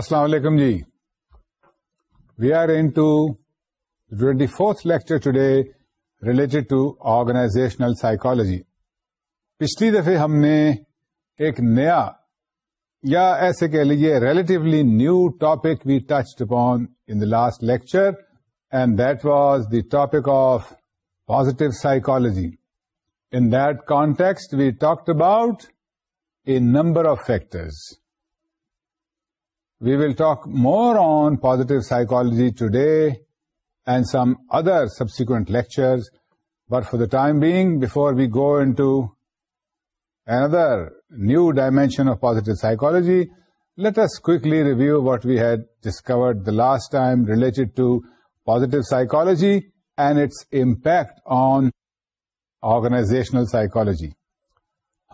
السلام علیکم جی we are in to twenty fourth lecture today related to organizational psychology پچھلی دفعہ ہم نے ایک نیا یا ایسے کہہ لیجیے relatively new topic we touched upon in the last lecture and that was the topic of positive psychology in that context we talked about a number of factors We will talk more on positive psychology today and some other subsequent lectures. But for the time being, before we go into another new dimension of positive psychology, let us quickly review what we had discovered the last time related to positive psychology and its impact on organizational psychology.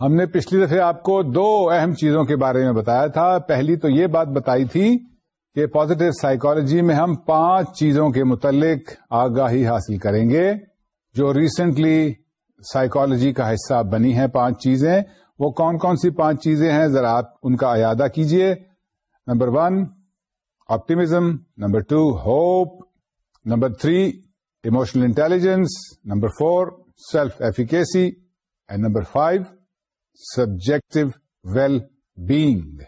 ہم نے پچھلی دفعہ آپ کو دو اہم چیزوں کے بارے میں بتایا تھا پہلی تو یہ بات بتائی تھی کہ پوزیٹو سائیکالوجی میں ہم پانچ چیزوں کے متعلق آگاہی حاصل کریں گے جو ریسنٹلی سائیکالوجی کا حصہ بنی ہیں پانچ چیزیں وہ کون کون سی پانچ چیزیں ہیں ذرا آپ ان کا اعادہ کیجئے number one optimism number two hope number three emotional intelligence number four self efficacy and number five subjective well being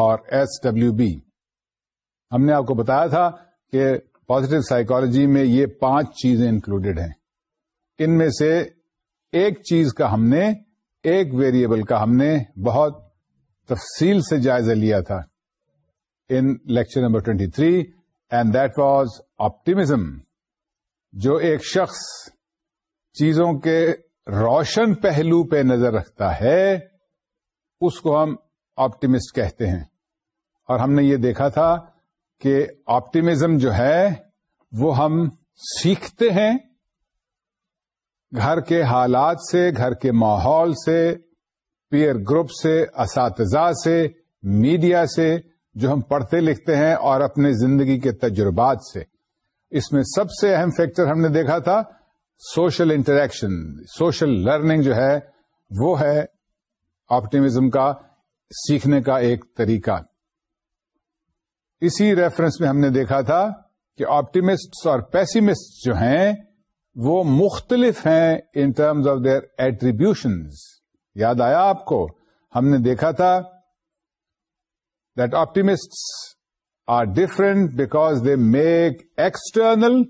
اور ایس ڈبلو بی ہم نے آپ کو بتایا تھا کہ پوزیٹو سائیکالوجی میں یہ پانچ چیزیں انکلوڈیڈ ہیں ان میں سے ایک چیز کا ہم نے ایک ویریبل کا ہم نے بہت تفصیل سے جائزہ لیا تھا in lecture number twenty three and that was optimism جو ایک شخص چیزوں کے روشن پہلو پہ نظر رکھتا ہے اس کو ہم آپٹیمسٹ کہتے ہیں اور ہم نے یہ دیکھا تھا کہ آپٹیمزم جو ہے وہ ہم سیکھتے ہیں گھر کے حالات سے گھر کے ماحول سے پیئر گروپ سے اساتذہ سے میڈیا سے جو ہم پڑھتے لکھتے ہیں اور اپنے زندگی کے تجربات سے اس میں سب سے اہم فیکٹر ہم نے دیکھا تھا سوشل انٹریکشن سوشل لرننگ جو ہے وہ ہے آپٹیمزم کا سیکھنے کا ایک طریقہ اسی ریفرنس میں ہم نے دیکھا تھا کہ آپٹیمسٹ اور پیسمسٹ جو ہیں وہ مختلف ہیں in terms of their attribution یاد آیا آپ کو ہم نے دیکھا تھا that optimist are different because they make external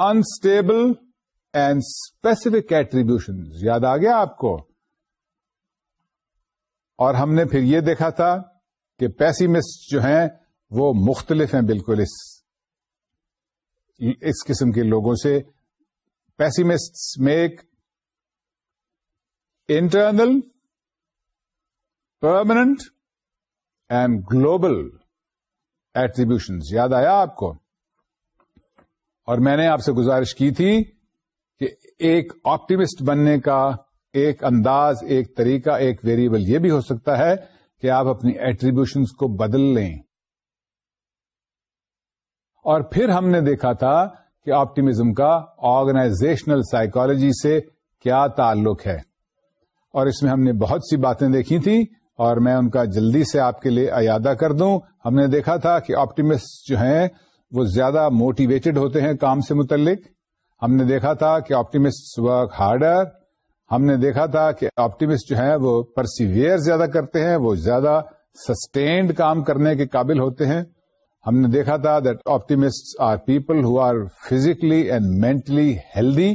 unstable and specific attribution یاد آ گیا آپ کو اور ہم نے پھر یہ دیکھا تھا کہ پیسی جو ہیں وہ مختلف ہیں بالکل اس اس قسم کے لوگوں سے pessimist make internal permanent and global attribution یاد آیا آپ کو اور میں نے آپ سے گزارش کی تھی کہ ایک آپٹیمسٹ بننے کا ایک انداز ایک طریقہ ایک ویریبل یہ بھی ہو سکتا ہے کہ آپ اپنی ایٹریبیوشنس کو بدل لیں اور پھر ہم نے دیکھا تھا کہ آپٹیمزم کا آرگنائزیشنل سائیکالوجی سے کیا تعلق ہے اور اس میں ہم نے بہت سی باتیں دیکھی تھیں اور میں ان کا جلدی سے آپ کے لیے ایادہ کر دوں ہم نے دیکھا تھا کہ آپٹیمسٹ جو ہیں وہ زیادہ موٹیویٹڈ ہوتے ہیں کام سے متعلق ہم نے دیکھا تھا کہ آپٹیمسٹ ورک ہارڈر ہم نے دیکھا تھا کہ آپٹیمسٹ جو ہیں وہ پرسیویئر زیادہ کرتے ہیں وہ زیادہ سسٹینڈ کام کرنے کے قابل ہوتے ہیں ہم نے دیکھا تھا that optimist are people who are physically and mentally healthy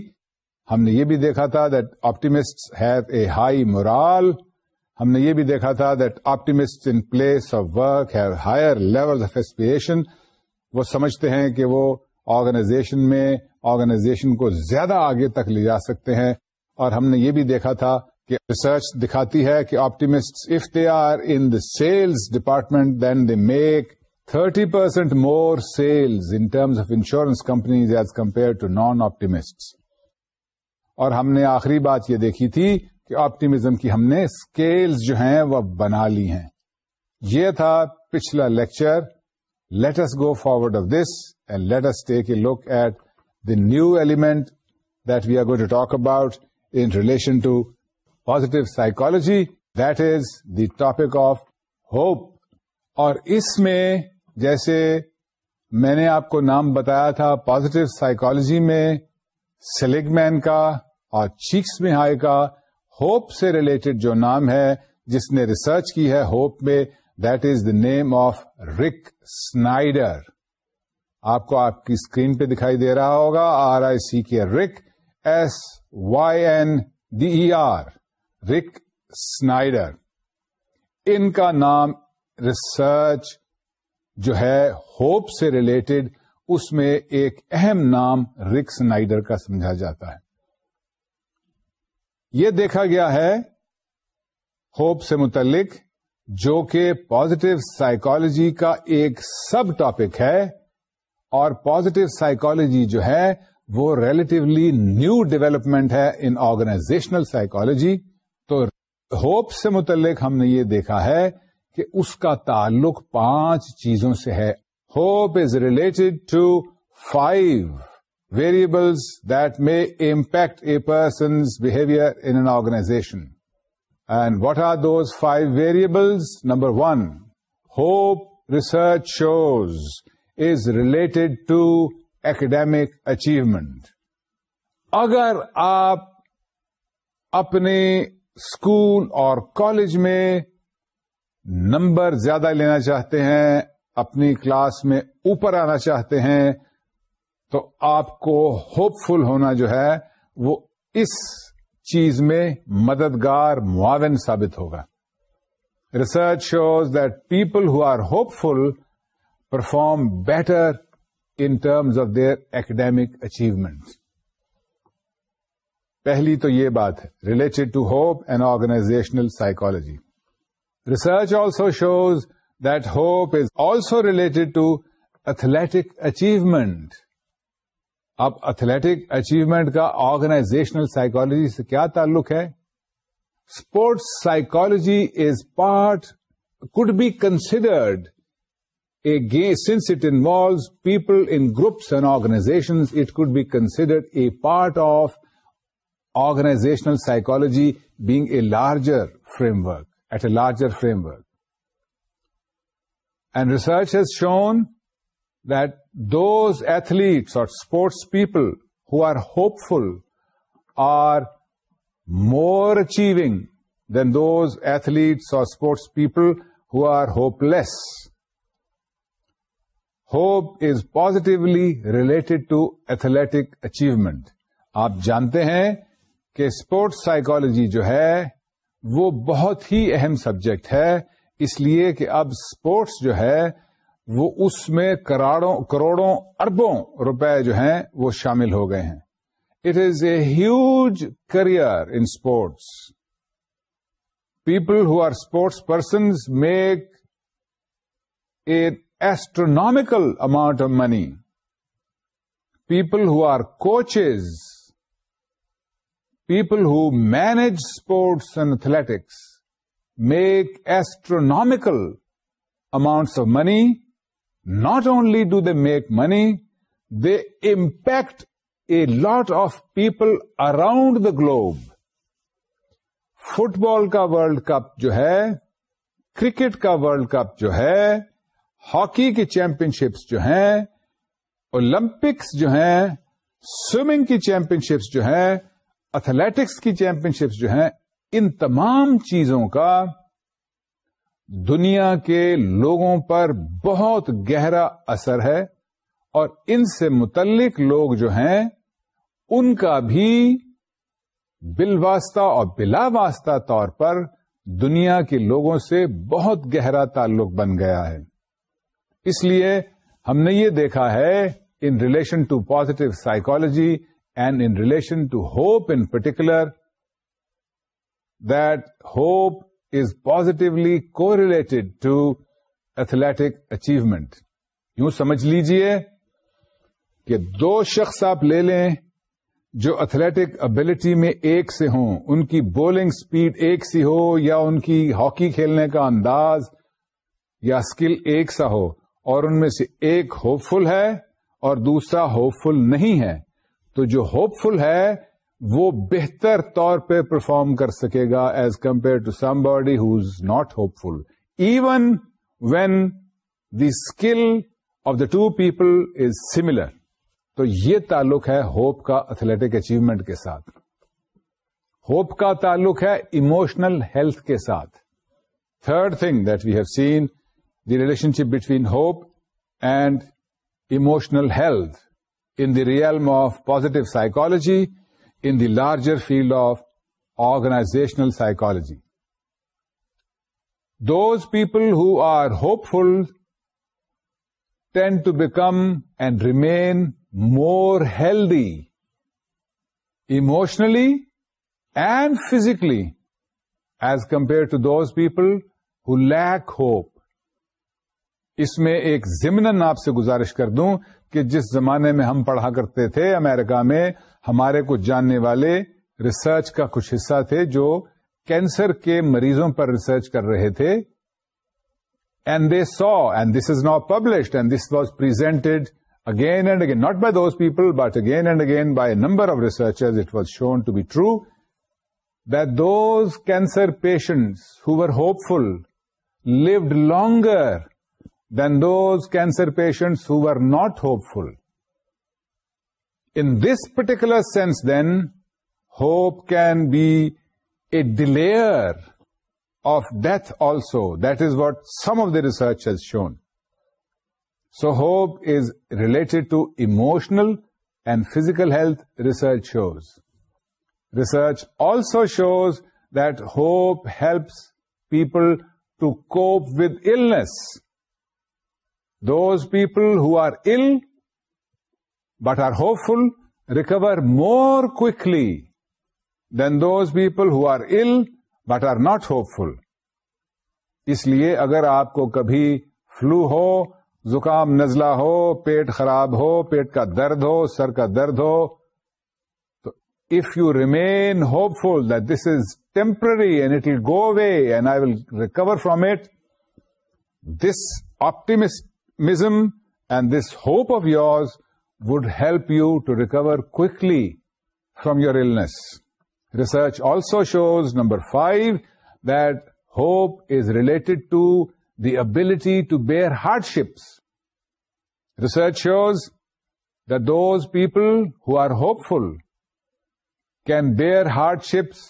ہم نے یہ بھی دیکھا تھا that optimist have a high morale ہم نے یہ بھی دیکھا تھا that optimist in place of work have higher level of aspiration وہ سمجھتے ہیں کہ وہ آرگنائزیشن میں آرگنائزیشن کو زیادہ آگے تک لے جا سکتے ہیں اور ہم نے یہ بھی دیکھا تھا کہ ریسرچ دکھاتی ہے کہ optimist if they are in the sales department then they make thirty percent more sales in terms of insurance companies as compare to non optimist اور ہم نے آخری بات یہ دیکھی تھی کہ آپٹیمزم کی ہم نے اسکیلز جو ہیں وہ بنا لی ہیں یہ تھا پچھلا lecture let's go forward of this and let's take a look at the new element that we are go to talk about in relation to positive psychology that is the topic of hope اور اس میں جیسے میں نے آپ کو نام بتایا تھا پوزیٹیو سائکالوجی میں سلیکمین کا اور چیکس میں ہائی کا ہوپ سے ریلیٹڈ جو نام ہے جس نے ریسرچ کی ہے ہوپ میں is the name of Rick Snyder آپ کو آپ کی اسکرین پہ دکھائی دے رہا ہوگا آر آئی سی کے Rick S Y N D E R Rick Snyder ان کا نام ریسرچ جو ہے ہوپ سے ریلیٹڈ اس میں ایک اہم نام رک سنائڈر کا سمجھا جاتا ہے یہ دیکھا گیا ہے ہوپ سے متعلق جو کہ پوزیٹو سائیکالوجی کا ایک سب ٹاپک ہے اور پازیٹو سائیکالوجی جو ہے وہ ریلیٹیولی نیو ڈیولپمنٹ ہے ان آرگنائزیشنل سائیکالوجی تو ہوپ سے متعلق ہم نے یہ دیکھا ہے کہ اس کا تعلق پانچ چیزوں سے ہے hope is related to five variables that may impact a person's behaviour in an organization and what are those five variables number one hope research shows is related to academic achievement اگر آپ اپنے school اور college میں number زیادہ لینا چاہتے ہیں اپنی کلاس میں اوپر آنا چاہتے ہیں تو آپ کو ہوپ فل ہونا جو ہے وہ اس چیز میں مددگار معاون ثابت ہوگا research shows that people who are hopeful perform better in terms of their academic achievement پہلی تو یہ بات ہے related to hope and organisational psychology research also shows that hope is also related to athletic achievement اب athletic achievement کا organisational psychology سے کیا تعلق ہے sports psychology is part could be considered a گی since it involves people in groups and organization it could be considered a part of organisational psychology being a larger framework at a larger framework and research has shown that those athletes اور sports people who are hopeful are more achieving than those athletes اور sports people who are hopeless hope is to related to achievement آپ جانتے ہیں کہ sports psychology جو ہے وہ بہت ہی اہم سبجیکٹ ہے اس لیے کہ اب اسپورٹس جو ہے وہ اس میں کروڑوں اربوں روپے جو ہیں وہ شامل ہو گئے ہیں it is a huge career in sports people who are sports persons make a astronomical amount of money people who are coaches people who manage sports and athletics make astronomical amounts of money not only do they make money they impact a lot of people around the globe football کا world cup جو ہے cricket کا world cup جو ہے hockey کی championships جو ہے Olympics جو ہے سویمنگ کی چیمپئن شپس جو ہے اتلیٹکس کی چیمپئن شپس جو ہے ان تمام چیزوں کا دنیا کے لوگوں پر بہت گہرا اثر ہے اور ان سے متعلق لوگ جو ہیں ان کا بھی بالواسطہ اور بلا واسطہ طور پر دنیا کے لوگوں سے بہت گہرا تعلق بن گیا ہے اس لیے ہم نے یہ دیکھا ہے in relation to positive psychology and in relation to hope in particular that hope is positively کو to ٹو achievement یوں سمجھ لیجئے کہ دو شخص آپ لے لیں جو اتھلیٹک ابلٹی میں ایک سے ہوں ان کی بولنگ سپیڈ ایک سی ہو یا ان کی ہاکی کھیلنے کا انداز یا اسکل ایک سا ہو اور ان میں سے ایک ہوپ فل ہے اور دوسرا ہوپ فل نہیں ہے تو جو ہوپ فل ہے وہ بہتر طور پہ پرفارم کر سکے گا as compare to somebody is not hopeful even when the skill of the two people is similar تو یہ تعلق ہے ہوپ کا ایتھلیٹک اچیومنٹ کے ساتھ ہوپ کا تعلق ہے ایموشنل ہیلتھ کے ساتھ third thing that we have seen the relationship between hope and emotional health in the realm of positive psychology the larger field of organizational psychology those people are hopeful tend to become and remain more healthy emotionally and physically as compare to those people lack hope اس میں ایک ضمن آپ سے گزارش کر دوں کہ جس زمانے میں ہم پڑھا کرتے تھے امریکہ میں ہمارے کچھ جاننے والے ریسرچ کا کچھ حصہ تھے جو کینسر کے مریضوں پر ریسرچ کر رہے تھے and they saw and this is not published and this was presented again and again not by those people but again and again by number of shown it was shown to be true patients those cancer hopeful hopeful longer than those cancer patients were hope full In this particular sense then, hope can be a delayer of death also. That is what some of the research has shown. So hope is related to emotional and physical health, research shows. Research also shows that hope helps people to cope with illness. Those people who are ill but are hopeful recover more quickly than those people who are ill but are not hopeful. اس لیے اگر آپ کو کبھی flu ہو زکام نزلہ ہو پیٹ خراب ہو پیٹ کا درد ہو سر کا درد ہو تو if you remain hopeful this is temporary and it will go away and I will recover from it this optimism and this hope of yours would help you to recover quickly from your illness research also shows number five that hope is related to the ability to bear hardships research shows the those people are hopeful can bear hardships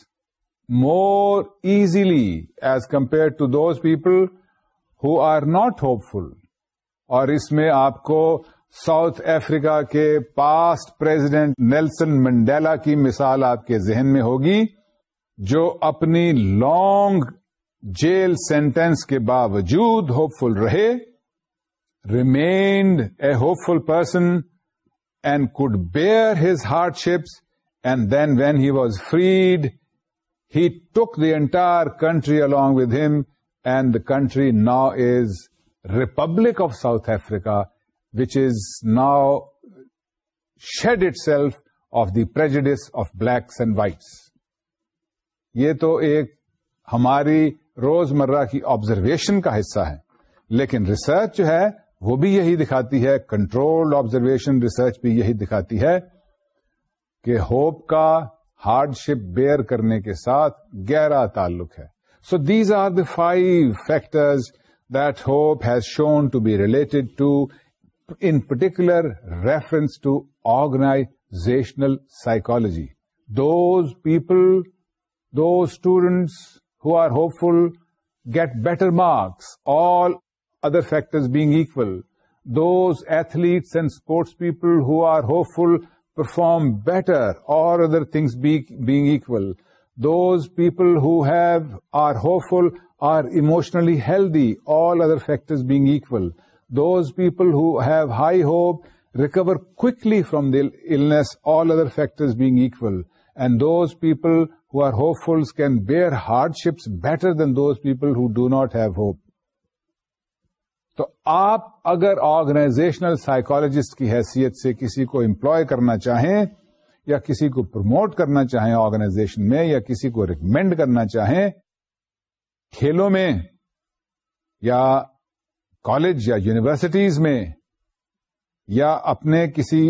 more easily as compare to those people are not hopeful اور اس میں آپ کو south Africa کے past president Nelson Mandela کی مثال آپ کے ذہن میں ہوگی جو اپنی لانگ جیل سینٹینس کے باوجود ہوپ فل رہے remained a hopeful person and could bear his hardships and then when he was freed he took the entire country along with him and the country now is republic of South Africa نا shed itself of the prejudice of blacks and white یہ تو ایک ہماری روزمرہ کی observation کا حصہ ہے لیکن ریسرچ جو ہے وہ بھی یہی دکھاتی ہے کنٹرولڈ آبزرویشن ریسرچ بھی یہی دکھاتی ہے کہ ہوپ کا ہارڈ شپ بیئر کرنے کے ساتھ گہرا تعلق ہے so these are the five factors that hope has shown to be related to in particular reference to organizational زیشنل those people do students are hopeful get better marks all other factors being equal those athletes and sports people who are hopeful perform better all other things being equal those people who are hopeful are emotionally healthy all other factors being equal those people who have high hope recover quickly from the all other factors being being and those people who are hopeful can bear hardships better than those people who do not have hope تو آپ اگر organizational psychologist کی حیثیت سے کسی کو employ کرنا چاہیں یا کسی کو پروموٹ کرنا چاہیں آرگنائزیشن میں یا کسی کو ریکمینڈ کرنا چاہیں کھیلوں میں یا کالج یا یونیورسٹیز میں یا اپنے کسی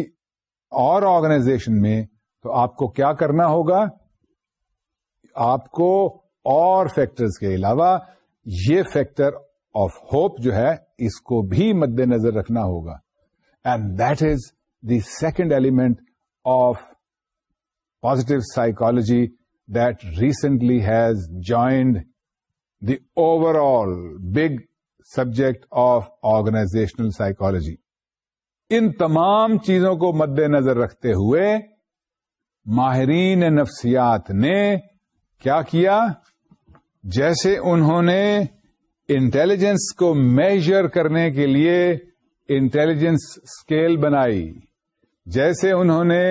اور آرگنائزیشن میں تو آپ کو کیا کرنا ہوگا آپ کو اور فیکٹرز کے علاوہ یہ فیکٹر آف ہوپ جو ہے اس کو بھی مد نظر رکھنا ہوگا and that is the second element of positive psychology that recently has joined the overall big subject of organizational psychology ان تمام چیزوں کو مد نظر رکھتے ہوئے ماہرین نفسیات نے کیا کیا جیسے انہوں نے انٹیلیجنس کو میجر کرنے کے لیے انٹیلیجنس اسکیل بنائی جیسے انہوں نے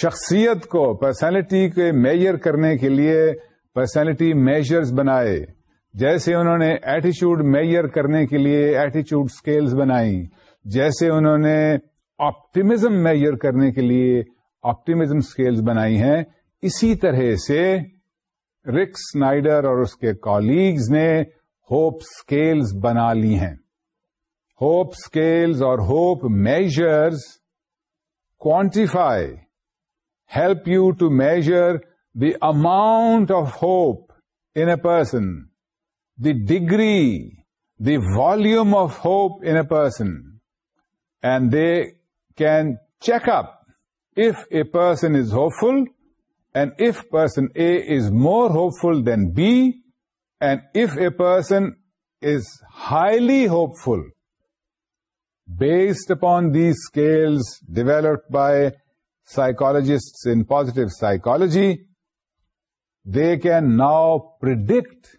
شخصیت کو پرسنالٹی کے میجر کرنے کے لیے پرسنالٹی میجرز بنائے جیسے انہوں نے ایٹیچیوڈ میئر کرنے کے لیے ایٹیچیوڈ اسکیلز بنائی جیسے انہوں نے آپٹیمزم میئر کرنے کے لیے آپٹیمزم اسکیلز بنائی ہیں اسی طرح سے رک سنائڈر اور اس کے کالیگز نے ہوپ اسکیلز بنا لی ہیں ہوپ اسکیلز اور hope measures quantify help you to measure the amount of hope in person the degree, the volume of hope in a person, and they can check up if a person is hopeful, and if person A is more hopeful than B, and if a person is highly hopeful. Based upon these scales developed by psychologists in positive psychology, they can now predict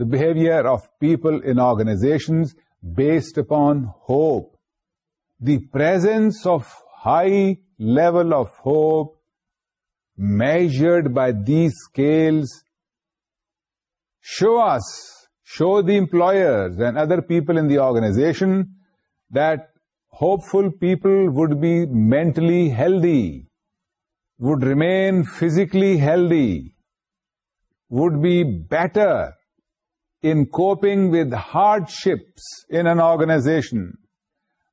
the behavior of people in organizations based upon hope. The presence of high level of hope measured by these scales show the employers and other people in the organization that hopeful people would be mentally healthy, would remain physically healthy, would be better in coping with hardships in an organization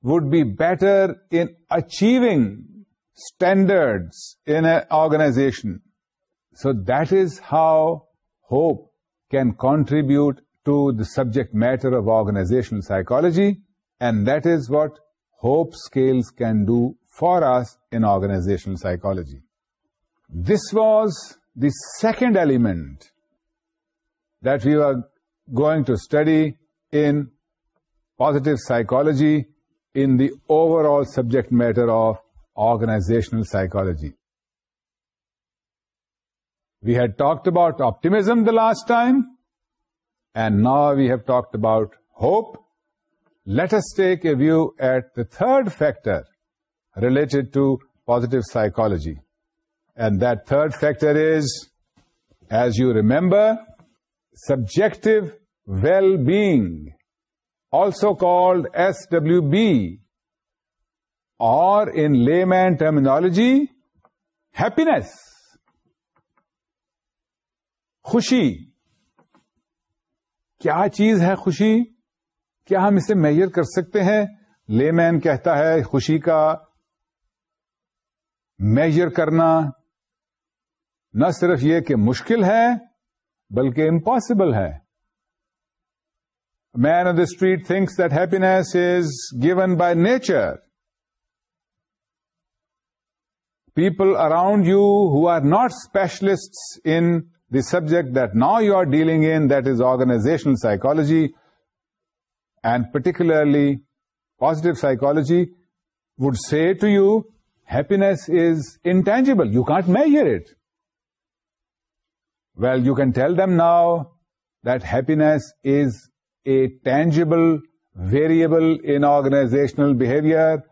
would be better in achieving standards in an organization. So that is how hope can contribute to the subject matter of organizational psychology, and that is what hope scales can do for us in organizational psychology. This was the second element that we were going to study in positive psychology in the overall subject matter of organizational psychology. We had talked about optimism the last time, and now we have talked about hope. Let us take a view at the third factor related to positive psychology. And that third factor is, as you remember, subjective well being also called S W B اور ان layman terminology happiness خوشی کیا چیز ہے خوشی کیا ہم اسے mayor کر سکتے ہیں لے مین کہتا ہے خوشی کا میجر کرنا نہ صرف یہ کہ مشکل ہے بلکہ امپاسبل ہے man on the street thinks that happiness is given by nature people around you who are not specialist in the subject that now you are dealing in that is organizational psychology and particularly positive psychology would C to you happiness is intangible you can't measure it Well, you can tell them now that happiness is a tangible variable in organizational behavior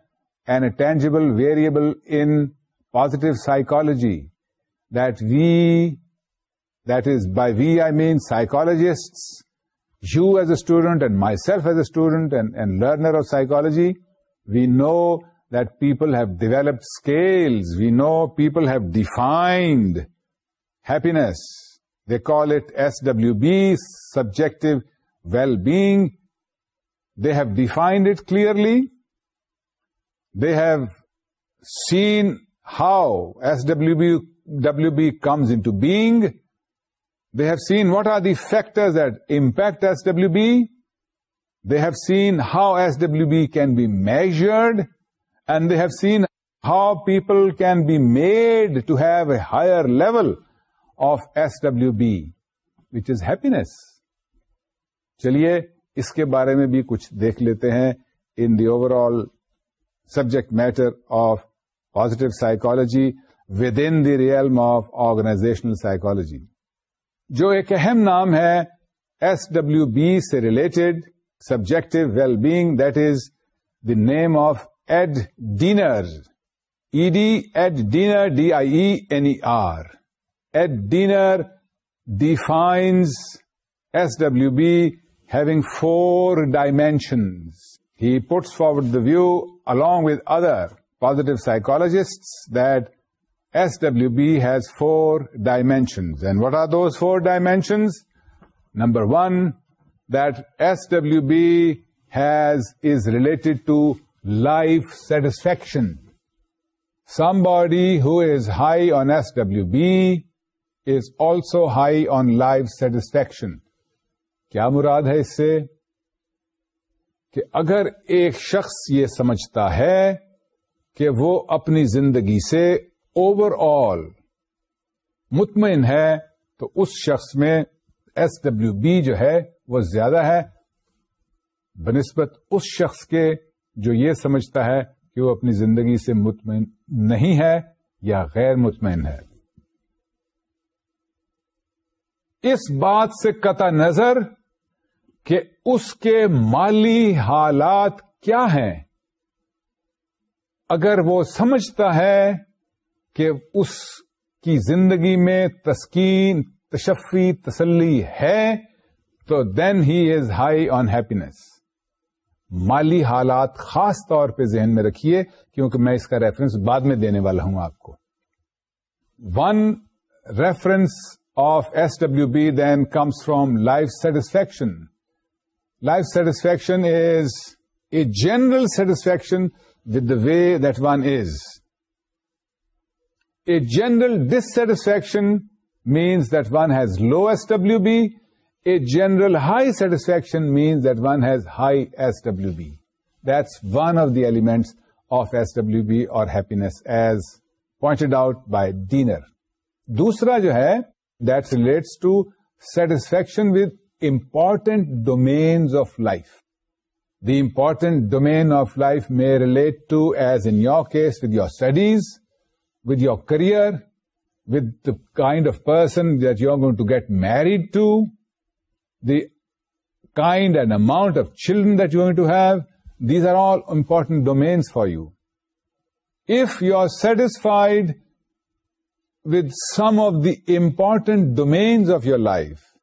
and a tangible variable in positive psychology, that we, that is by we I mean psychologists, you as a student and myself as a student and learner of psychology, we know that people have developed scales, we know people have defined happiness they call it SWB, subjective well-being. They have defined it clearly. They have seen how SWB comes into being. They have seen what are the factors that impact SWB. They have seen how SWB can be measured, and they have seen how people can be made to have a higher level of S W B which is happiness چلیے اس کے بارے میں بھی کچھ دیکھ لیتے ہیں in the overall subject matter of positive psychology within the realm of organizational psychology جو ایک اہم نام ہے ایس ڈبلو بی سے related subjective well being that is the name of Ed Diener E D Ed Diener D I E N E R at dinner defines SWB having four dimensions. He puts forward the view along with other positive psychologists that SWB has four dimensions. And what are those four dimensions? Number one, that SWB is related to life satisfaction. Somebody who is high on SWB is also high on life satisfaction کیا مراد ہے اس سے کہ اگر ایک شخص یہ سمجھتا ہے کہ وہ اپنی زندگی سے اوور آل مطمئن ہے تو اس شخص میں ایس ڈبلو بی جو ہے وہ زیادہ ہے بنسبت اس شخص کے جو یہ سمجھتا ہے کہ وہ اپنی زندگی سے مطمئن نہیں ہے یا غیر مطمئن ہے اس بات سے قطع نظر کہ اس کے مالی حالات کیا ہیں اگر وہ سمجھتا ہے کہ اس کی زندگی میں تسکین تشفی تسلی ہے تو then he is high on happiness مالی حالات خاص طور پہ ذہن میں رکھیے کیونکہ میں اس کا ریفرنس بعد میں دینے والا ہوں آپ کو one reference of S W B then comes from life satisfaction life satisfaction is a general satisfaction with way that one is a general dissatisfaction means that one has low S W B a general high satisfaction means that one has high S W B it's one of the element of S W B اور happiness as pointed out by Diener دوسرا جو ہے that relates to satisfaction with important domains of life. The important domain of life may relate to, as in your case, with your studies, with your career, with the kind of person that you're going to get married to, the kind and amount of children that you're going to have. These are all important domains for you. If you're satisfied with some of the important domains of your life.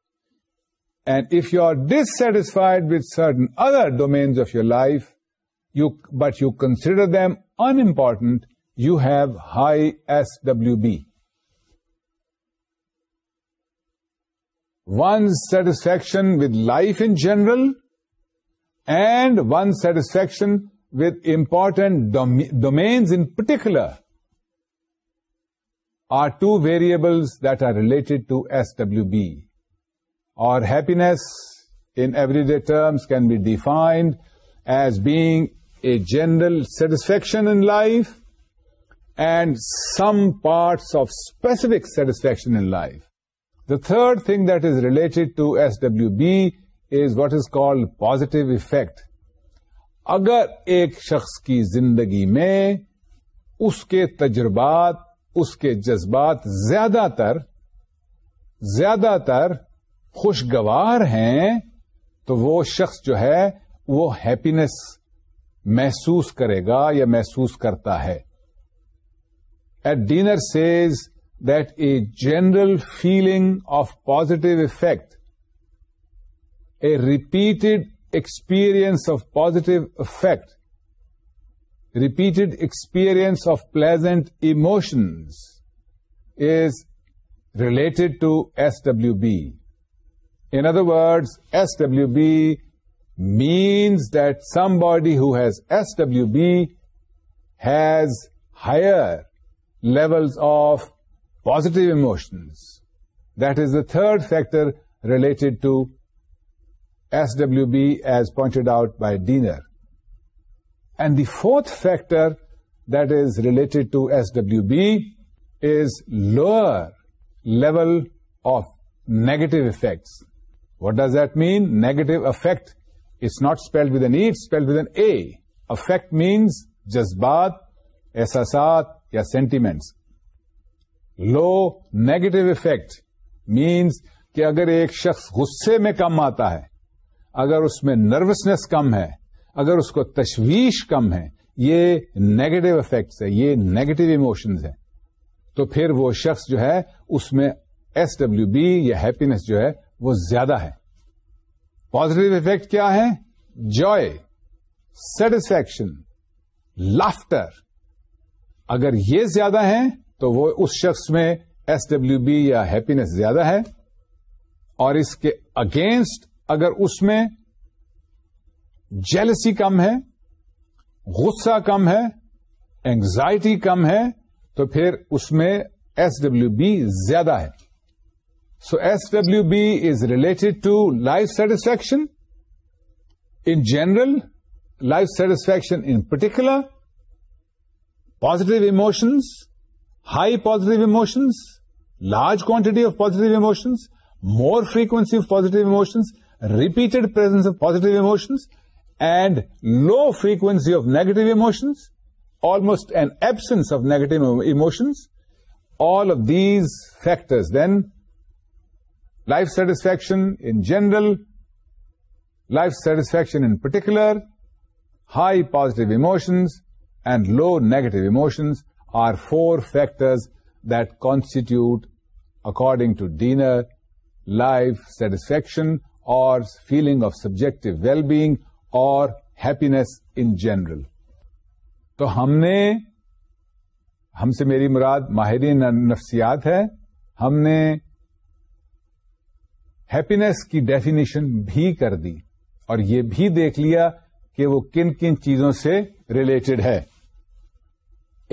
And if you are dissatisfied with certain other domains of your life, but you consider them unimportant, you have high SWB. One's satisfaction with life in general and one's satisfaction with important domains in particular are two variables that are related to S W B اور happiness in everyday terms can be defined as being a general satisfaction in life and some parts of specific satisfaction in life the third thing that is related to S double is what is called positive affect اگر ایک شخص کی زندگی میں اس کے تجربات اس کے جذبات زیادہ تر زیادہ تر خوشگوار ہیں تو وہ شخص جو ہے وہ ہیپینس محسوس کرے گا یا محسوس کرتا ہے Ed Diener says that a general feeling of positive affect a repeated experience of positive affect repeated experience of pleasant emotions is related to SWB. In other words, SWB means that somebody who has SWB has higher levels of positive emotions. That is the third factor related to SWB as pointed out by Diener. And the fourth factor that is related to S W B is lower level of negative affects what does that mean negative affect is not spelled with an E spelled with an A affect means جذبات احساسات یا sentiments low negative affect means کہ اگر ایک شخص غصے میں کم آتا ہے اگر اس میں نروسنیس کم ہے اگر اس کو تشویش کم ہے یہ نیگیٹو افیکٹس ہے یہ نیگیٹو ایموشنز ہیں تو پھر وہ شخص جو ہے اس میں ایس ڈبلو بی یا ہیپینس جو ہے وہ زیادہ ہے پازیٹو افیکٹ کیا ہے جو سیٹسفیکشن لافٹر اگر یہ زیادہ ہے تو وہ اس شخص میں ایس ڈبلو بی یا ہیپینس زیادہ ہے اور اس کے اگینسٹ اگر اس میں جیلسی کم ہے غصہ کم ہے اینگزائٹی کم ہے تو پھر اس میں ایس ڈبلو بی زیادہ ہے so S W B is related to life satisfaction in general life satisfaction in particular positive emotions high positive emotions large quantity of positive emotions more frequency of positive emotions repeated presence of positive emotions and low frequency of negative emotions, almost an absence of negative emotions, all of these factors, then life satisfaction in general, life satisfaction in particular, high positive emotions and low negative emotions are four factors that constitute, according to Diener, life satisfaction or feeling of subjective well-being or happiness in general تو ہم نے ہم سے میری مراد ماہرین نفسیات ہے ہم نے ہیپینیس کی ڈیفینیشن بھی کر دی اور یہ بھی دیکھ لیا کہ وہ کن کن چیزوں سے ریلیٹڈ ہے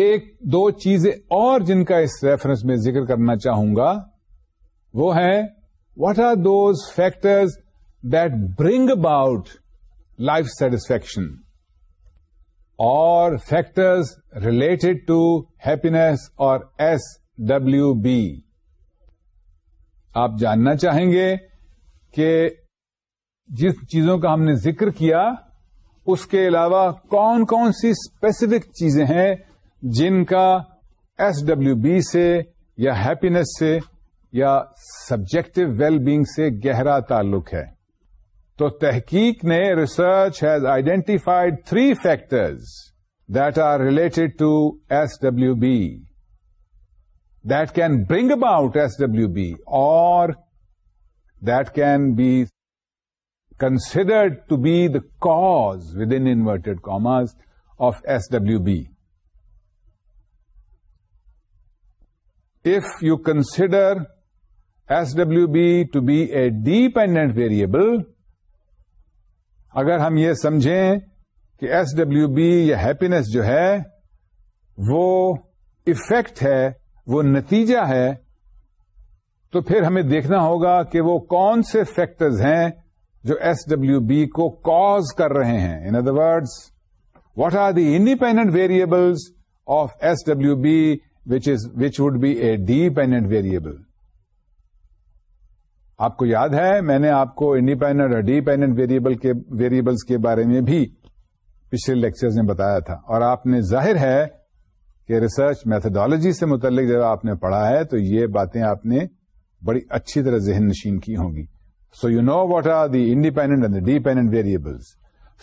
ایک دو چیزیں اور جن کا اس ریفرنس میں ذکر کرنا چاہوں گا وہ ہے what are those factors that bring about life satisfaction اور فیکٹرز ریلیٹڈ ٹو ہیپینیس اور ایس ڈبلو بی آپ جاننا چاہیں گے کہ جس چیزوں کا ہم نے ذکر کیا اس کے علاوہ کون کون سی اسپیسیفک چیزیں ہیں جن کا ایس ڈبلو بی سے یا ہیپینس سے یا سبجیکٹو ویل بینگ سے گہرا تعلق ہے تو تحقیق نے research has identified three factors that are related to S W B that can bring about S W B اور that can be considered to be the cause with in inverted commas of S W if you consider S B to be a dependent variable اگر ہم یہ سمجھیں کہ S W B یا happiness جو ہے وہ افیکٹ ہے وہ نتیجہ ہے تو پھر ہمیں دیکھنا ہوگا کہ وہ کون سے فیکٹرز ہیں جو ایس ڈبلو بی کو کاز کر رہے ہیں in other words what are the independent variables of S W B which is which would be a dependent variable آپ کو یاد ہے میں نے آپ کو انڈیپینڈنٹ اور ڈیپینڈنٹ ویریبل کے ویریبلس کے بارے میں بھی پچھلے لیکچرز میں بتایا تھا اور آپ نے ظاہر ہے کہ ریسرچ میتھڈالوجی سے متعلق جب آپ نے پڑھا ہے تو یہ باتیں آپ نے بڑی اچھی طرح ذہن نشین کی ہوں گی so you know what are the independent and dependent variables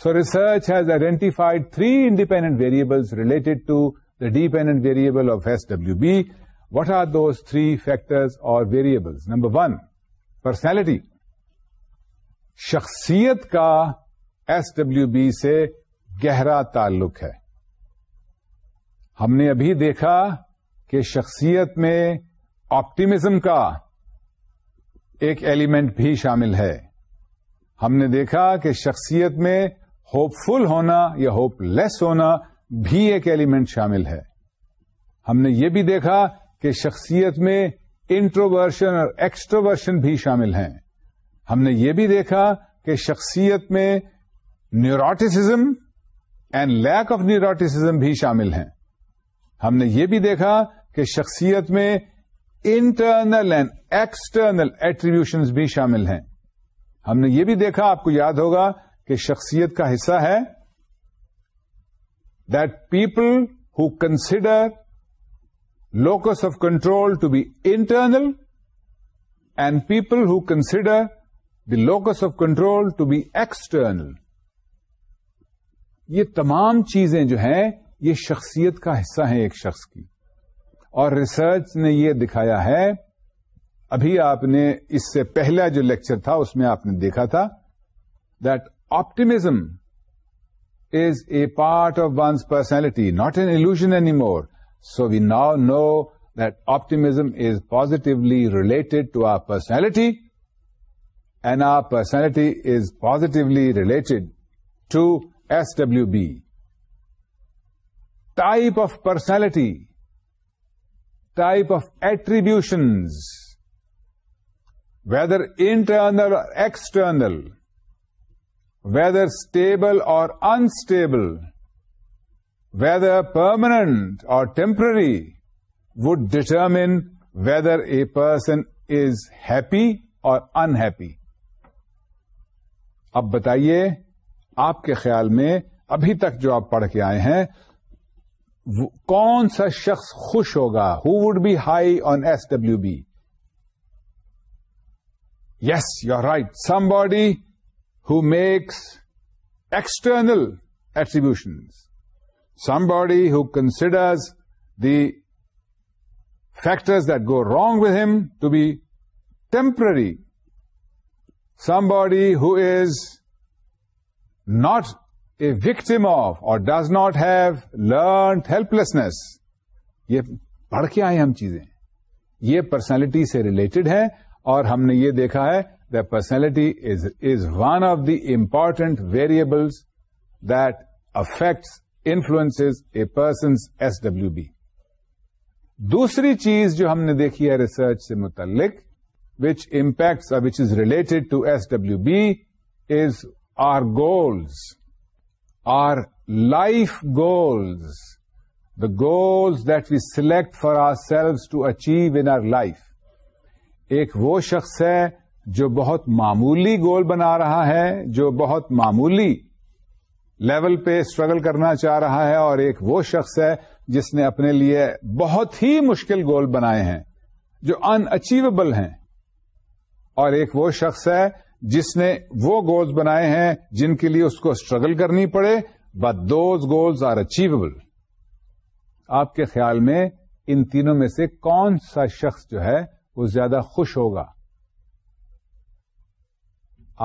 so research has identified three independent variables related to the dependent variable of S W B what are those three factors اور variables number one personality شخصیت کا S W B سے گہرا تعلق ہے ہم نے ابھی دیکھا کہ شخصیت میں آپٹیمزم کا ایک ایلیمنٹ بھی شامل ہے ہم نے دیکھا کہ شخصیت میں ہوپ فل ہونا یا ہوپ لیس ہونا بھی ایک ایلیمنٹ شامل ہے ہم نے یہ بھی دیکھا کہ شخصیت میں انٹروورشن اور ایکسٹروورشن بھی شامل ہیں ہم نے یہ بھی دیکھا کہ شخصیت میں neuroticism and lack of neuroticism بھی شامل ہیں ہم نے یہ بھی دیکھا کہ شخصیت میں انٹرنل اینڈ ایکسٹرنل ایٹریبیوشن بھی شامل ہیں ہم نے یہ بھی دیکھا آپ کو یاد ہوگا کہ شخصیت کا حصہ ہے that people who consider locus of control to be internal and people the locus of control to be external یہ تمام چیزیں جو ہیں یہ شخصیت کا حصہ ہیں ایک شخص کی اور ریسرچ نے یہ دکھایا ہے ابھی آپ نے اس سے پہلا جو لیکچر تھا اس میں آپ نے دیکھا تھا that optimism is a part of one's personality not an illusion any more So we now know that optimism is positively related to our personality, and our personality is positively related to SWB. Type of personality, type of attributions, whether internal or external, whether stable or unstable, ویدرمانٹ or temporary would determine whether a person is happy or unhappy اب بتائیے آپ کے خیال میں ابھی تک جو آپ پڑھ کے آئے ہیں کون سا شخص خوش ہوگا who would be high on S W B yes you're right somebody who makes external attribution somebody considers the factors that go wrong with him to be temporary somebody is not a victim of or does not have learned help یہ پڑھ کے آئے ہم چیزیں یہ personality سے related ہے اور ہم نے یہ دیکھا ہے the personality is one of the important variables that affects influence a person S W B دوسری چیز جو ہم نے دیکھی ہے ریسرچ سے متعلق which impacts which is related to S W B is our goals our life goals the goals that we select for ourselves to achieve in our life ایک وہ شخص ہے جو بہت معمولی گول بنا رہا ہے جو بہت معمولی لیول پہ اسٹرگل کرنا چاہ رہا ہے اور ایک وہ شخص ہے جس نے اپنے لیے بہت ہی مشکل گول بنائے ہیں جو ان اچیویبل ہیں اور ایک وہ شخص ہے جس نے وہ گولز بنائے ہیں جن کے لیے اس کو اسٹرگل کرنی پڑے but those goals are achievable آپ کے خیال میں ان تینوں میں سے کون سا شخص جو ہے وہ زیادہ خوش ہوگا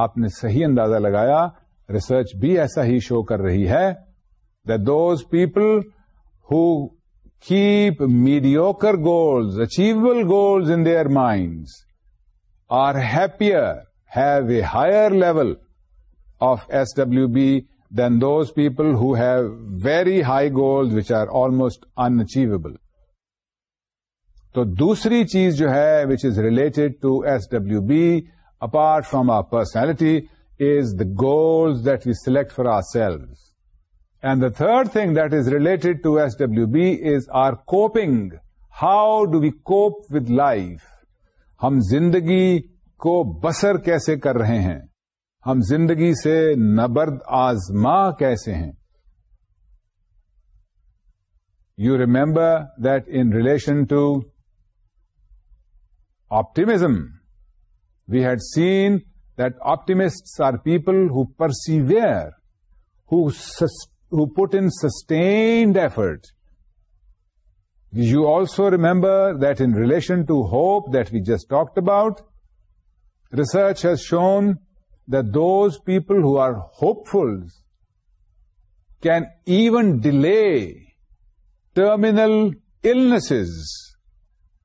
آپ نے صحیح اندازہ لگایا ریسرچ بھی ایسا ہی شو کر رہی ہے those people who keep mediocre goals achievable goals in their minds are happier have a higher level of S W B than those people who have very high goals which are almost unachievable تو دوسری چیز جو ہے which is related to S W B apart from our personality is the goals that we select for ourselves and the third thing that is related to S W B How are coping how do we cope life ہم زندگی کو بسر کیسے کر رہے ہیں ہم زندگی سے نبرد آزما کیسے ہیں you remember that in relation to optimism we had seen that optimists are people who persevere, who put in sustained effort. You also remember that in relation to hope that we just talked about, research has shown that those people who are hopefuls can even delay terminal illnesses,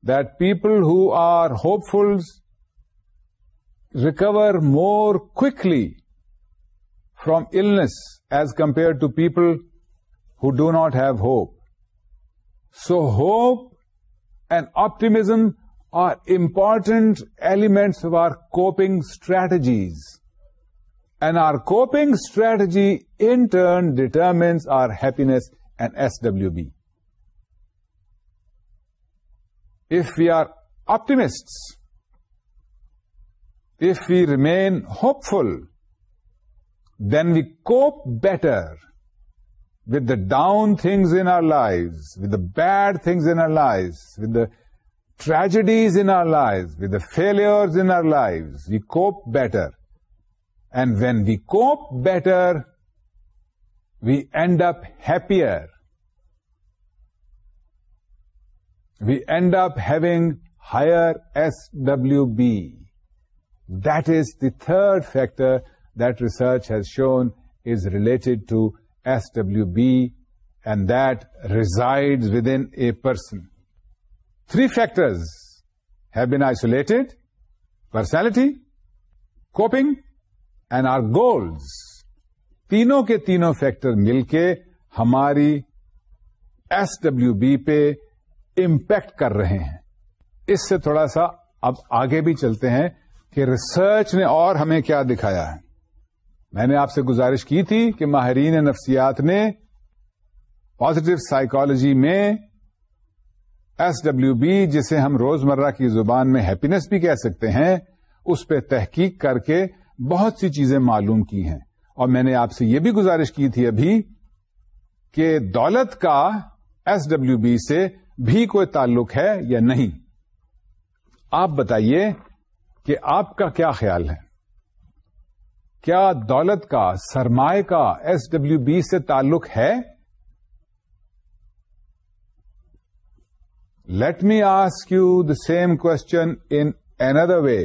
that people who are hopefuls recover more quickly from illness as compared to people who do not have hope. So hope and optimism are important elements of our coping strategies. And our coping strategy in turn determines our happiness and SWB. If we are optimists, if we remain hopeful, then we cope better with the down things in our lives, with the bad things in our lives, with the tragedies in our lives, with the failures in our lives. We cope better. And when we cope better, we end up happier. We end up having higher SWB. This the third factor that research has shown is related to S W B and that reside with in person three factors ہےٹڈ personality coping and our goals تینوں کے تینوں factor مل کے ہماری S W B پہ impact کر رہے ہیں اس سے تھوڑا سا اب آگے بھی چلتے ہیں کہ ریسرچ نے اور ہمیں کیا دکھایا ہے میں نے آپ سے گزارش کی تھی کہ ماہرین نفسیات نے پازیٹو سائیکالوجی میں ایس ڈبلو بی جسے ہم روزمرہ کی زبان میں ہیپینس بھی کہہ سکتے ہیں اس پہ تحقیق کر کے بہت سی چیزیں معلوم کی ہیں اور میں نے آپ سے یہ بھی گزارش کی تھی ابھی کہ دولت کا ایس ڈبلو بی سے بھی کوئی تعلق ہے یا نہیں آپ بتائیے کہ آپ کا کیا خیال ہے کیا دولت کا سرمایہ کا ایس ڈبلو بی سے تعلق ہے let me ask you the same question in other way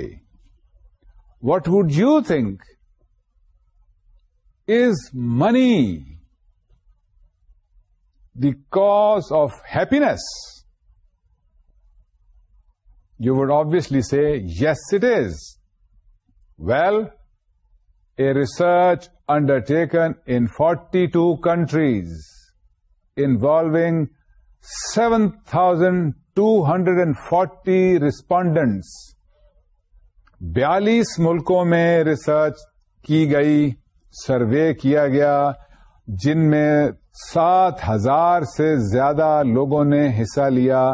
what would you think is money the cause of happiness you would obviously say yes it is well a research undertaken in forty two countries involving seven thousand two hundred and forty respondents بیالیس ملکوں میں research کی گئی survey کیا گیا جن میں سات ہزار سے زیادہ لوگوں نے حصہ لیا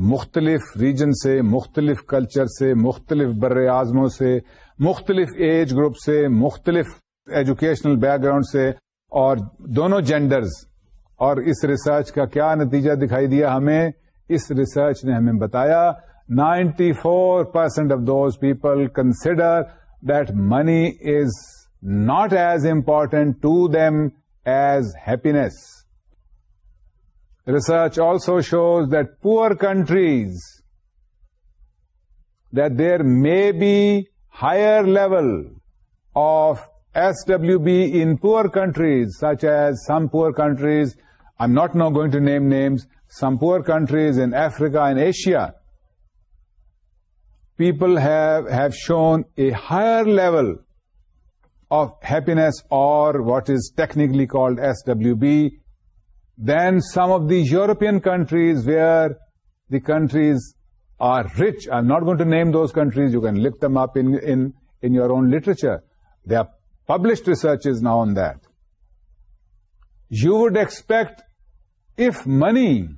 مختلف ریجن سے مختلف کلچر سے مختلف بر اعظموں سے مختلف ایج گروپ سے مختلف ایجوکیشنل بیک گراؤنڈ سے اور دونوں جینڈرز اور اس ریسرچ کا کیا نتیجہ دکھائی دیا ہمیں اس ریسرچ نے ہمیں بتایا ninety four percent of those people consider that money is not as important to them as happiness Research also shows that poor countries, that there may be higher level of SWB in poor countries, such as some poor countries, I'm not now going to name names, some poor countries in Africa and Asia, people have shown a higher level of happiness, or what is technically called SWB, than some of the European countries where the countries are rich. I'm not going to name those countries. You can look them up in your own literature. There are published researches now on that. You would expect, if money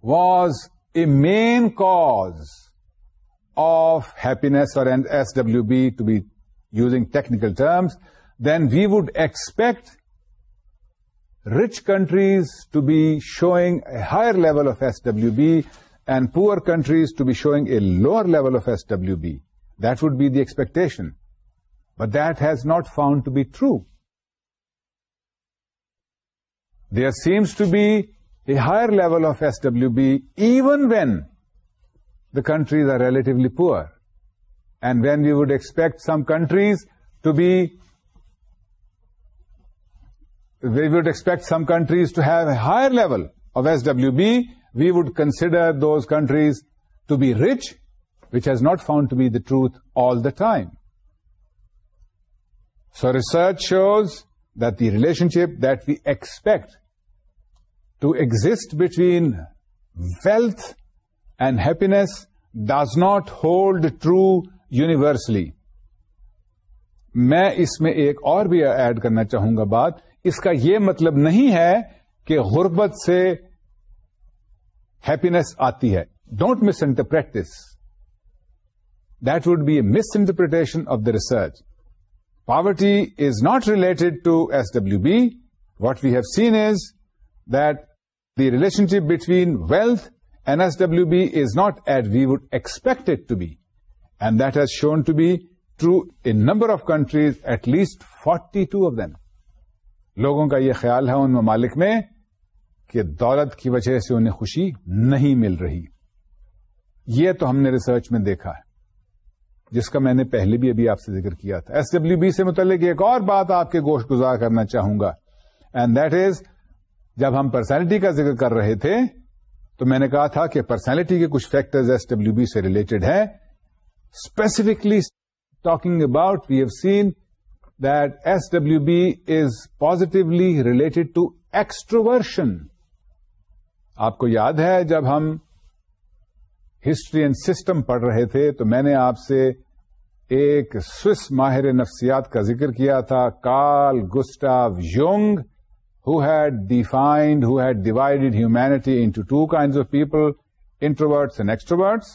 was a main cause of happiness, or an SWB, to be using technical terms, then we would expect rich countries to be showing a higher level of SWB and poor countries to be showing a lower level of SWB. That would be the expectation. But that has not found to be true. There seems to be a higher level of SWB even when the countries are relatively poor. And when we would expect some countries to be we would expect some countries to have a higher level of S W B we would consider those countries to be rich which has not found to be the truth all the time so research shows that the relationship that we expect to exist between wealth and happiness does not hold true universally میں اس میں ایک اور بھی add کرنا چاہوں گا بات اس کا یہ مطلب نہیں ہے کہ غربت سے ہیپینیس آتی ہے don't misinterpret this that would be a misinterpretation of the research poverty is not related to S W B what we have seen is that the relationship between wealth and S W B is not at we would expect to be and that has shown to be true a number of countries at least forty two of them لوگوں کا یہ خیال ہے ان ممالک میں کہ دولت کی وجہ سے انہیں خوشی نہیں مل رہی یہ تو ہم نے ریسرچ میں دیکھا ہے جس کا میں نے پہلے بھی ابھی آپ سے ذکر کیا تھا ایس ڈبلو بی سے متعلق ایک اور بات آپ کے گوشت گزار کرنا چاہوں گا اینڈ دیٹ از جب ہم پرسنالٹی کا ذکر کر رہے تھے تو میں نے کہا تھا کہ پرسنالٹی کے کچھ فیکٹرز ایس ڈبلو بی سے ریلیٹڈ ہیں specifically talking about we have seen this W B is positively related to extroversion آپ کو یاد ہے جب ہم ہسٹری اینڈ سسٹم پڑھ رہے تھے تو میں نے آپ سے ایک سوئس ماہر نفسیات کا ذکر کیا تھا Carl Jung who had defined, who had divided humanity into two kinds of people, introverts and extroverts.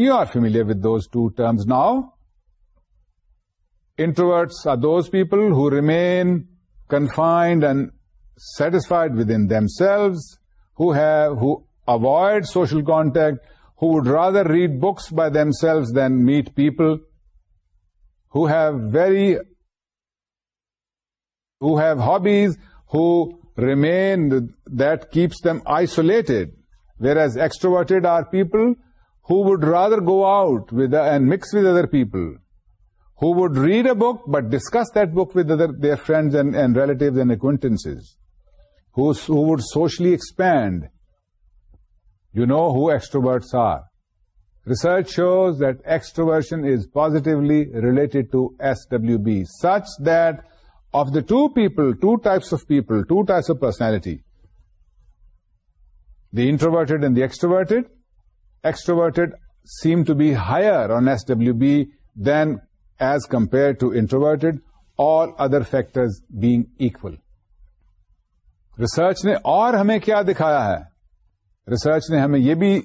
You are familiar with those two terms now. Introverts are those people who remain confined and satisfied within themselves, who avoid social contact, who would rather read books by themselves than meet people, who have hobbies, who remain, that keeps them isolated, whereas extroverted are people who would rather go out and mix with other people who would read a book but discuss that book with their friends and relatives and acquaintances, who would socially expand. You know who extroverts are. Research shows that extroversion is positively related to SWB, such that of the two types of people, two types of personality, the introverted and the extroverted seem to be higher on SWB than as compare to introverted all other factors being equal research نے اور ہمیں کیا دکھایا ہے research نے ہمیں یہ بھی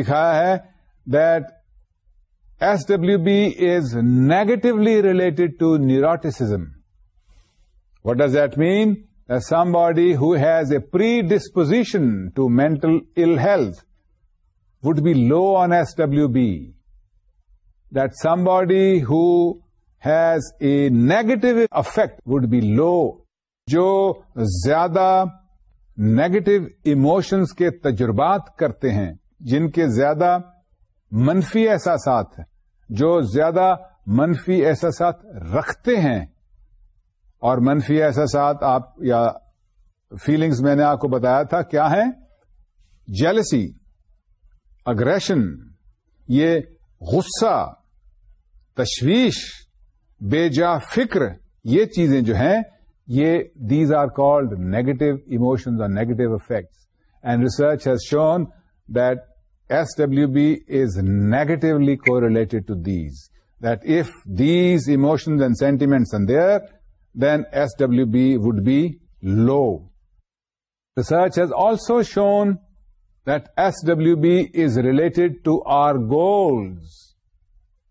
دکھایا ہے that S W B is negatively related to neuroticism what does that mean somebody has a predisposition to mental ill health would be low on S W B that somebody has a negative affect would be low جو زیادہ negative emotions کے تجربات کرتے ہیں جن کے زیادہ منفی احساسات جو زیادہ منفی احساسات رکھتے ہیں اور منفی احساسات آپ یا فیلنگز میں نے آپ کو بتایا تھا کیا ہیں جیلسی اگریشن یہ غصہ تشویش بے جا فکر یہ چیزیں جو ہیں یہ these are called negative emotions اور negative affects and research has shown that S W B is negatively correlated to these that if these emotions and sentiments and there then S W B would be low research has also shown that S W B is related to our goals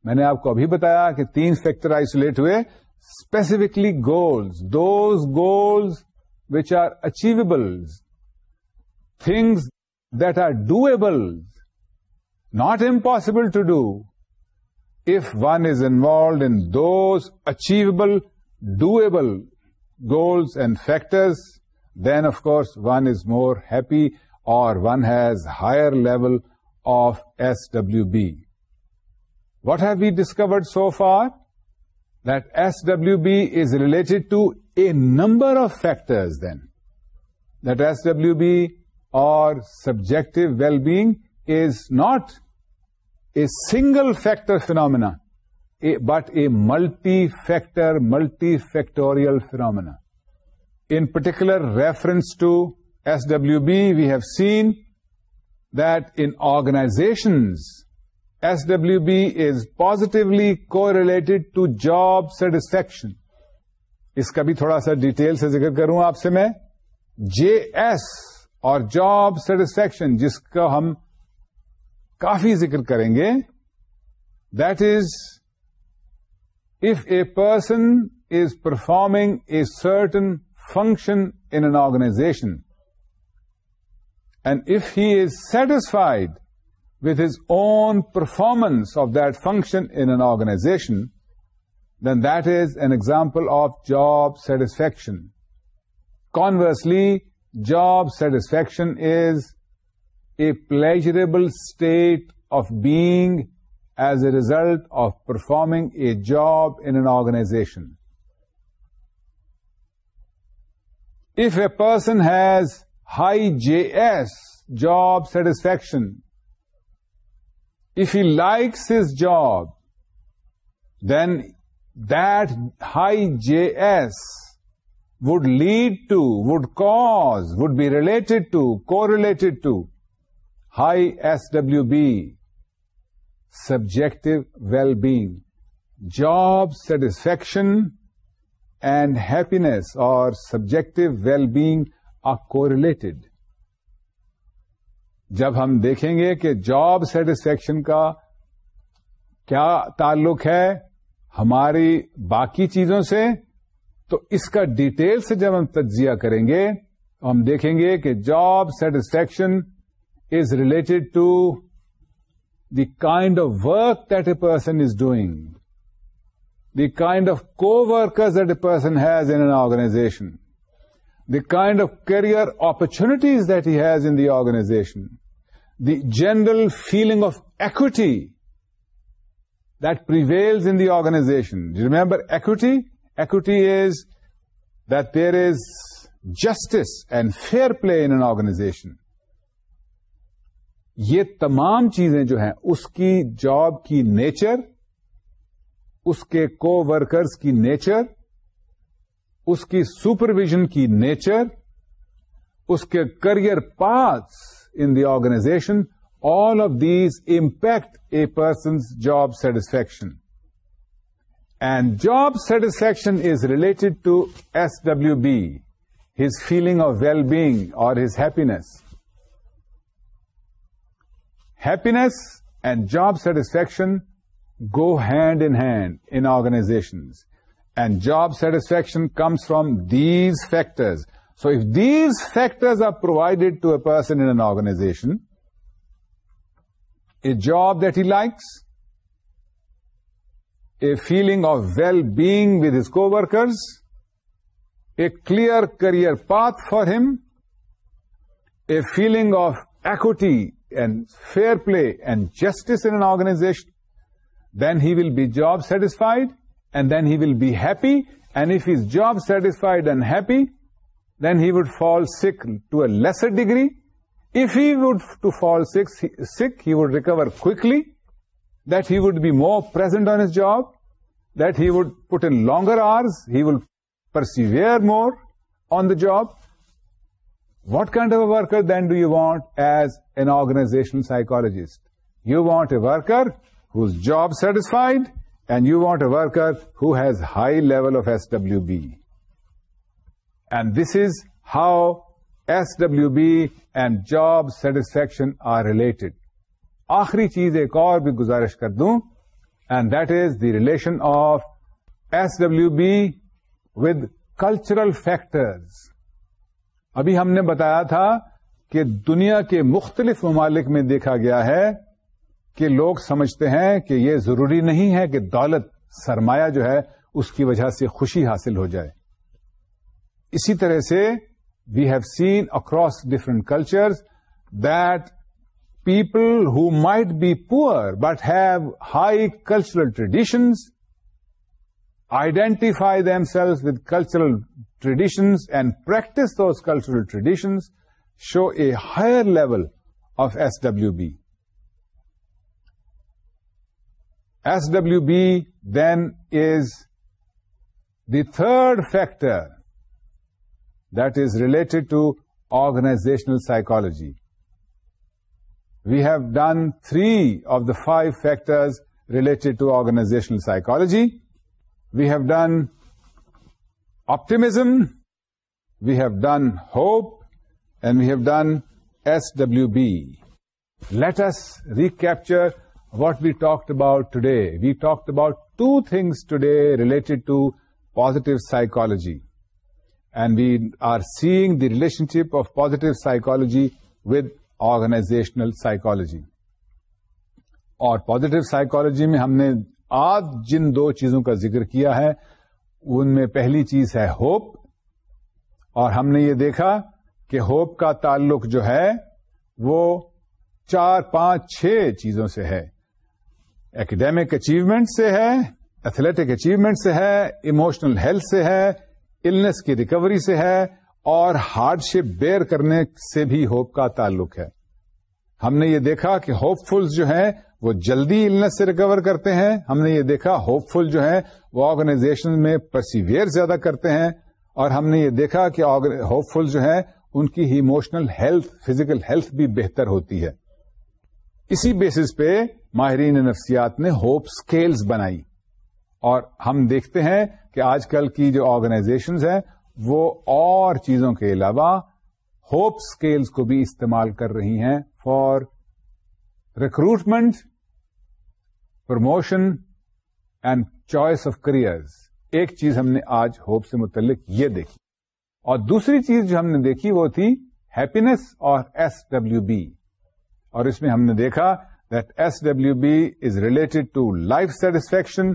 میں نے آپ کو ابھی بتایا کہ تین factor isolate ہوئے specifically goals those goals which are achievable things that are doable not impossible to do if one is involved in those achievable doable goals and factors then of course one is more happy or one has higher level of SWB. What have we discovered so far? That SWB is related to a number of factors then. That SWB or subjective well-being is not a single factor phenomena, but a multi-factor, multifactorial phenomena. In particular, reference to S double we have seen then organizations S W B is positively correlated to job satisfaction اس کا بھی تھوڑا سا detail سے ذکر کروں آپ سے میں جے ایس اور جاب سیٹسفیکشن جس کا ہم کافی ذکر کریں گے that is if a person is performing a certain function in an organization And if he is satisfied with his own performance of that function in an organization, then that is an example of job satisfaction. Conversely, job satisfaction is a pleasurable state of being as a result of performing a job in an organization. If a person has high J S job satisfaction if he likes his job then that high J S would lead to would cause would be related to correlated to high S W B subjective well being job satisfaction and happiness or subjective well being correlated جب ہم دیکھیں گے کہ job satisfaction کا کیا تعلق ہے ہماری باقی چیزوں سے تو اس کا ڈیٹیل سے جب ہم تجزیہ کریں گے تو ہم دیکھیں گے کہ job satisfaction is related to the kind of work that a person is doing the kind of کو workers that a person has in organization the kind of career opportunities that he has in the organization, the general feeling of equity that prevails in the organization. Do you remember equity? Equity is that there is justice and fair play in an organization. یہ تمام چیزیں جو ہیں اس کی job کی nature اس کے کو ورکرز کی نیچر اس کی سپرویژن کی نیچر اس کے career paths in the organization all of these impact a person's job satisfaction and job satisfaction is related to S W B his feeling of well being اور his happiness happiness and job satisfaction go hand in hand in organizations And job satisfaction comes from these factors. So if these factors are provided to a person in an organization, a job that he likes, a feeling of well-being with his co-workers, a clear career path for him, a feeling of equity and fair play and justice in an organization, then he will be job satisfied and then he will be happy, and if his job satisfied and happy, then he would fall sick to a lesser degree. If he would to fall sick, he would recover quickly, that he would be more present on his job, that he would put in longer hours, he will persevere more on the job. What kind of a worker then do you want as an organizational psychologist? You want a worker whose job satisfied, and you want a worker has high level of S W B and this is how S W B and job satisfaction are related آخری چیز ایک اور بھی گزارش کر دوں and that is the relation of S W B with cultural factors ابھی ہم نے بتایا تھا کہ دنیا کے مختلف ممالک میں دیکھا گیا ہے کہ لوگ سمجھتے ہیں کہ یہ ضروری نہیں ہے کہ دولت سرمایہ جو ہے اس کی وجہ سے خوشی حاصل ہو جائے اسی طرح سے we have seen across different cultures that people who might be poor but have high cultural traditions identify selves with cultural traditions and practice those cultural traditions show a higher level of S W B SWB then is the third factor that is related to organizational psychology. We have done 3 of the 5 factors related to organizational psychology. We have done optimism, we have done hope, and we have done SWB. Let us recapture what we talked about today. We we about about two things related to related to And we and we are relationship the positive psychology of organizational psychology. With organizational اور positive psychology میں ہم نے آج جن دو چیزوں کا ذکر کیا ہے ان میں پہلی چیز ہے ہوپ اور ہم نے یہ دیکھا کہ ہوپ کا تعلق جو ہے وہ چار پانچ چھ چیزوں سے ہے اکیڈیمک اچیومنٹ سے ہے ایتھلیٹک اچیومنٹ سے ہے اموشنل ہیلتھ سے ہے النس کی ریکوری سے ہے اور ہارڈ شپ بیئر کرنے سے بھی ہوپ کا تعلق ہے ہم نے یہ دیکھا کہ ہوپ فل جو ہیں وہ جلدی النس سے ریکور کرتے ہیں ہم نے یہ دیکھا ہوپ فل جو ہیں وہ آرگنائزیشن میں پرسیویئر زیادہ کرتے ہیں اور ہم نے یہ دیکھا کہ ہوپ فل جو ہیں ان کی اموشنل ہیلتھ فزیکل ہیلتھ بھی بہتر ہوتی ہے اسی بیسس پہ ماہرین نفسیات نے ہوپ اسکیلز بنائی اور ہم دیکھتے ہیں کہ آج کل کی جو آرگنائزیشنز ہیں وہ اور چیزوں کے علاوہ ہوپ اسکیلس کو بھی استعمال کر رہی ہیں for recruitment promotion and choice of careers ایک چیز ہم نے آج ہوپ سے متعلق یہ دیکھی اور دوسری چیز جو ہم نے دیکھی وہ تھی ہیپینس اور ایس ڈبلو بی اور اس میں ہم نے دیکھا that S double is related to life satisfaction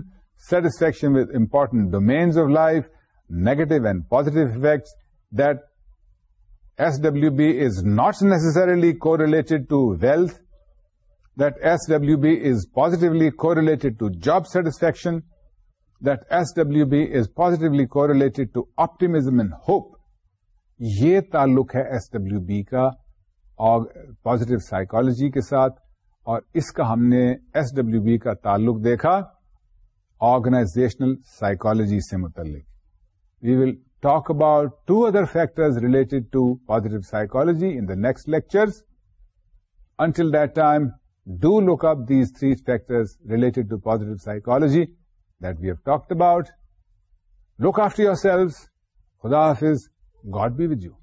satisfaction with important domains of life negative and positive affects that S W B is not necessarily correlated to wealth that S W B is positively correlated to job satisfaction that S W B is positively correlated to optimism and hope یہ تعلق ہے S double کا اور positive psychology کے ساتھ اور اس کا ہم نے ایس ڈبلو بی کا تعلق دیکھا آرگنائزیشنل سائیکالوجی سے متعلق we will talk about two other factors related to positive psychology in the next lecture until that time do look up these three factors related to positive psychology that we have talked about look after yourselves خدا حافظ God be with you